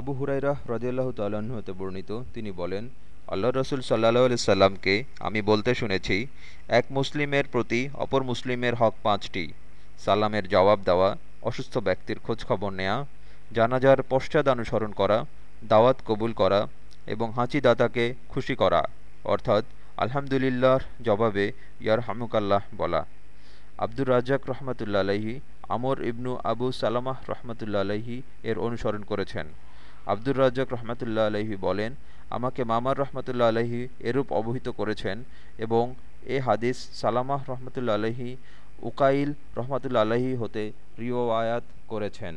আবু হুরাইরাহ রদিয়াল্লাহ তাল্লাহ্ন হতে বর্ণিত, তিনি বলেন আল্লাহ রসুল সাল্লাহ সাল্লামকে আমি বলতে শুনেছি, এক মুসলিমের প্রতি অপর মুসলিমের হক পাঁচটি। সালামের জবাব দেওয়া, অসুস্থ ব্যক্তির খোঁজখবর নেয়া, জানাজার পশ্চাদ অনুসরণ করা, দাওয়াত কবুল করা এবং হাঁচি দাতাকে খুশি করা। অর্থাৎ, আলহামদুলিল্লাহর জবাবে ইয়ার হামুকাল্লাহ বলা। আব্দুর রাজ্জাক রহমতুল্লা আলহি আমর ইবনু আবু সালামাহ রহমতুল্লা আলহি এর অনুসরণ করেছেন। আব্দুর রাজ্জাক রহমতুল্লাহ আলহি বলেন, আমাকে মামার রহমতুল্লা আলহি এরূপ অবহিত করেছেন এবং এ হাদিস সালামাহ রহমতুল্লা আলহি উকাইল রহমতুল্লা আলহি হতে রিওয়ায়াত করেছেন।